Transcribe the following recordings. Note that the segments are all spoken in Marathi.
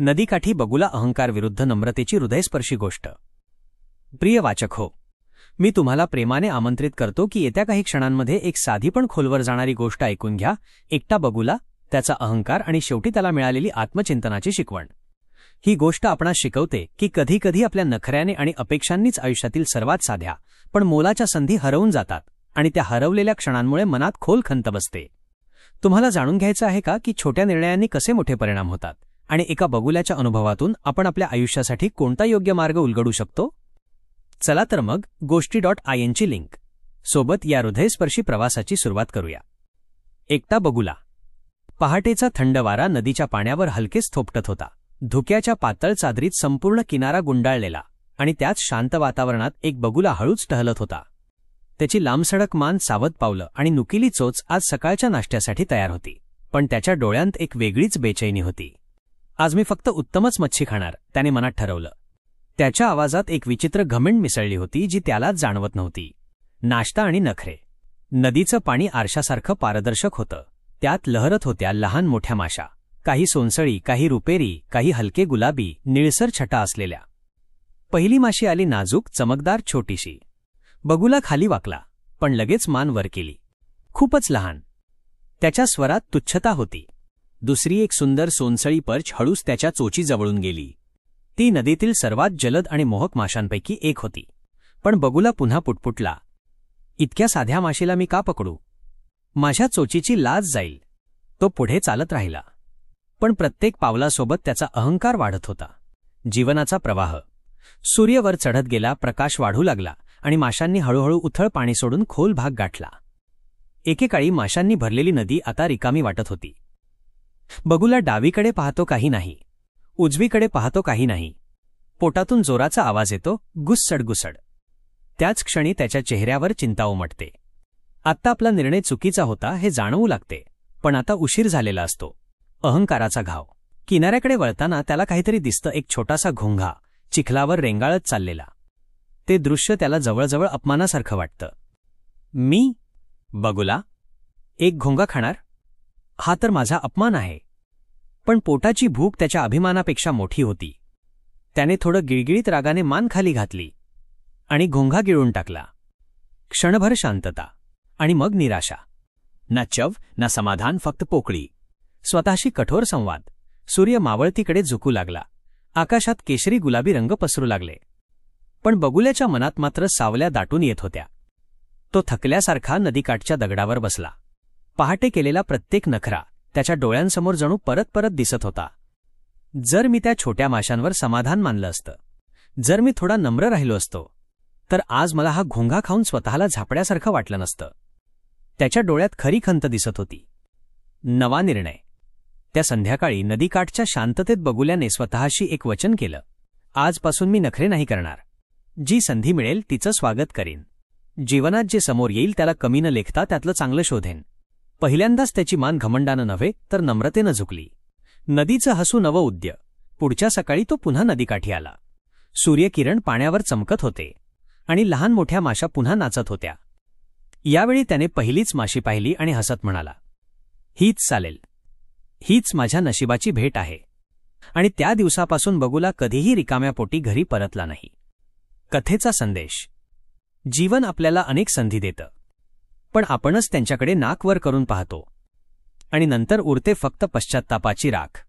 नदीकाठी बगुला अहंकार विरुद्ध नम्रतेची हृदयस्पर्शी गोष्ट. प्रिय वाचक हो मी तुम्हाला प्रेमाने आमंत्रित करतो की येत्या काही क्षणांमध्ये एक साधी पण खोलवर जाणारी गोष्ट ऐकून घ्या एकटा बगुला त्याचा अहंकार आणि शेवटी त्याला मिळालेली आत्मचिंतनाची शिकवण. ही गोष्ट आपणास शिकवते की कधी कधी आपल्या नखऱ्याने आणि अपेक्षांनीच आयुष्यातील सर्वात साध्या पण मोलाच्या संधी हरवून जातात आणि त्या हरवलेल्या क्षणांमुळे मनात खोल खंत बसते. तुम्हाला जाणून घ्यायचं आहे का की छोट्या निर्णयांनी कसे मोठे परिणाम होतात? आणि एका बगुल्याच्या अनुभवातून आपण आपल्या आयुष्यासाठी कोणता योग्य मार्ग उलगडू शकतो? चला तर मग गोष्टी डॉट आय एनची लिंक. सोबत या हृदयस्पर्शी प्रवासाची सुरुवात करूया. एकटा बगुला. पहाटेचा थंड वारा नदीच्या पाण्यावर हलकेच थोपटत होता. धुक्याच्या पातळ चादरीत संपूर्ण किनारा गुंडाळलेला आणि त्याच शांत वातावरणात एक बगुला हळूच टहलत होता. त्याची लांबसडक मान सावध पावलं आणि नुकिली चोच आज सकाळच्या नाश्त्यासाठी तयार होती पण त्याच्या डोळ्यांत एक वेगळीच बेचैनी होती. आज मी फक्त उत्तमच मच्छी खाणार त्याने मनात ठरवलं. त्याच्या आवाजात एक विचित्र घमिंड मिसळली होती जी त्यालाच जाणवत नव्हती. नाश्ता आणि नखरे. नदीचं पाणी आरशासारखं पारदर्शक होतं. त्यात लहरत होत्या लहान मोठ्या माशा. काही सोनसळी काही रुपेरी काही हलके गुलाबी निळसर छटा असलेल्या. पहिली माशी आली नाजूक चमकदार छोटीशी. बगुला खाली वाकला पण लगेच मान वर केली. खूपच लहान. त्याच्या स्वरात तुच्छता होती. दुसरी एक सुंदर सोनसळी पर्च हळूच त्याच्या चोची जवळून गेली. ती नदीतील सर्वात जलद आणि मोहक माशांपैकी एक होती. पण बगुला पुन्हा पुटपुटला. इतक्या साध्या माशेला मी का पकडू? माझ्या चोचीची लाज जाईल. तो पुढे चालत राहिला. पण प्रत्येक पावलासोबत त्याचा अहंकार वाढत होता. जीवनाचा प्रवाह. सूर्यवर चढत गेला प्रकाश वाढू लागला आणि माशांनी हळूहळू उथळ पाणी सोडून खोल भाग गाठला. एकेकाळी माशांनी भरलेली नदी आता रिकामी वाटत होती. बगुला डावीकडे पाहतो काही नाही. उजवीकडे पाहतो काही नाही. पोटातून जोराचा आवाज येतो गुस्सड गुसड त्याच क्षणी त्याच्या चेहऱ्यावर चिंता उमटते. आत्ता आपला निर्णय चुकीचा होता हे जाणवू लागते पण आता उशीर झालेला असतो. अहंकाराचा घाव. किनाऱ्याकडे वळताना त्याला काहीतरी दिसतं एक छोटासा घोंघा चिखलावर रेंगाळत चाललेला. ते दृश्य त्याला जवळजवळ अपमानासारखं वाटतं. मी? बगुला? एक घोंगा खाणार? हा तर माझा अपमान आहे. पण पोटाची भूक त्याच्या अभिमानापेक्षा मोठी होती. त्याने थोडं गिळगिळीत रागाने मान खाली घातली आणि घोंघा गिळून टाकला. क्षणभर शांतता आणि मग निराशा. ना चव ना समाधान फक्त पोकळी. स्वतःशी कठोर संवाद. सूर्य मावळतीकडे झुकू लागला. आकाशात केशरी गुलाबी रंग पसरू लागले. पण बगुल्याच्या मनात मात्र सावल्या दाटून येत होत्या. तो थकल्यासारखा नदीकाठच्या दगडावर बसला. पहाटे केलेला प्रत्येक नखरा त्याच्या डोळ्यांसमोर जणू परत परत दिसत होता. जर मी त्या छोट्या माशांवर समाधान मानलं असतं जर मी थोडा नम्र राहिलो असतो तर आज मला हा घोंघा खाऊन स्वतःला झापड्यासारखं वाटलं नसतं. त्याच्या डोळ्यात खरी खंत दिसत होती. नवा निर्णय. त्या संध्याकाळी नदीकाठच्या शांततेत बगुल्याने स्वतःशी एक वचन केलं. आजपासून मी नखरे नाही करणार. जी संधी मिळेल तिचं स्वागत करीन. जीवनात जे समोर येईल त्याला कमी न लेखता त्यातलं चांगलं शोधेन. पहिल्यांदाच त्याची मान घमंडानं नव्हे तर नम्रतेनं झुकली. नदीचं हसू नवं उद्य. पुढच्या सकाळी तो पुन्हा नदीकाठी आला. सूर्यकिरण पाण्यावर चमकत होते. आणि लहान मोठ्या माशा पुन्हा नाचत होत्या. यावेळी त्याने पहिलीच माशी पाहिली आणि हसत म्हणाला हीच चालेल. हीच माझ्या नशिबाची भेट आहे. आणि त्या दिवसापासून बगुला कधीही रिकाम्या पोटी घरी परतला नाही. कथेचा संदेश. जीवन आपल्याला अनेक संधी देतं. पण आपणच त्यांच्याकडे नाक वर करून पाहतो. आणि नंतर उरते फक्त पश्चात्तापाची राख.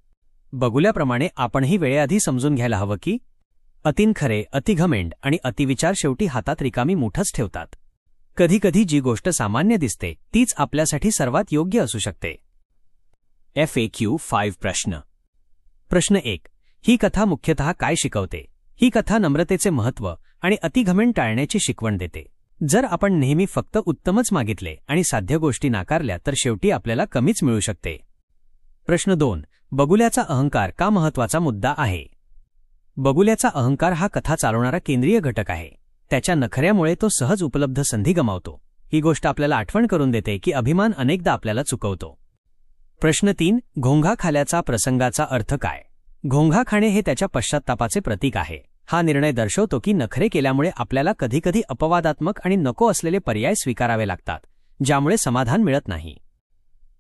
बगुल्याप्रमाणे आपणही वेळेआधी समजून घ्यायला हवं की अतिनखरे अतिघमेंड आणि अतिविचार शेवटी हातात रिकामी मुठच ठेवतात. कधीकधी जी गोष्ट सामान्य दिसते तीच आपल्यासाठी सर्वात योग्य असू शकते. एफ ए क्यू फाईव्ह प्रश्न. प्रश्न एक. ही कथा मुख्यतः काय शिकवते? ही कथा नम्रतेचे महत्त्व आणि अतिघमेंड टाळण्याची शिकवण देते. जर आपण नेहमी फक्त उत्तमच मागितले आणि साध्य गोष्टी नाकारल्या तर शेवटी आपल्याला कमीच मिळू शकते. प्रश्न दोन. बगुल्याचा अहंकार का महत्त्वाचा मुद्दा आहे? बगुल्याचा अहंकार हा कथा चालवणारा केंद्रीय घटक आहे. त्याच्या नखऱ्यामुळे तो सहज उपलब्ध संधी गमावतो. ही गोष्ट आपल्याला आठवण करून देते की अभिमान अनेकदा आपल्याला चुकवतो. प्रश्न तीन. घोंघा खाल्याचा प्रसंगाचा अर्थ काय? घोंघा खाणे हे त्याच्या पश्चात्तापाचे प्रतीक आहे. हा निर्णय दर्शवतो की नखरे केल्यामुळे आपल्याला कधीकधी अपवादात्मक आणि नको असलेले पर्याय स्वीकारावे लागतात ज्यामुळे समाधान मिळत नाही.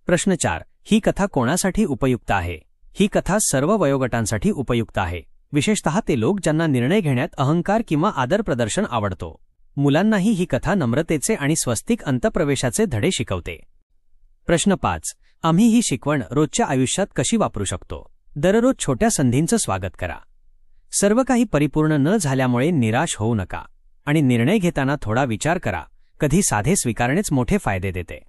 प्रश्न चार ही कथा कोणासाठी उपयुक्त आहे? ही कथा सर्व वयोगटांसाठी उपयुक्त आहे. विशेषतः ते लोक ज्यांना निर्णय घेण्यात अहंकार किंवा आदर प्रदर्शन आवडतो. मुलांनाही ही कथा नम्रतेचे आणि स्वस्तिक अंतप्रवेशाचे धडे शिकवते. प्रश्न पाच आम्ही ही शिकवण रोजच्या आयुष्यात कशी वापरू शकतो? दररोज छोट्या संधींचं स्वागत करा. सर्व काही परिपूर्ण न झाल्यामुळे निराश होऊ नका आणि निर्णय घेताना थोडा विचार करा कधी साधे स्वीकारणेच मोठे फायदे देते.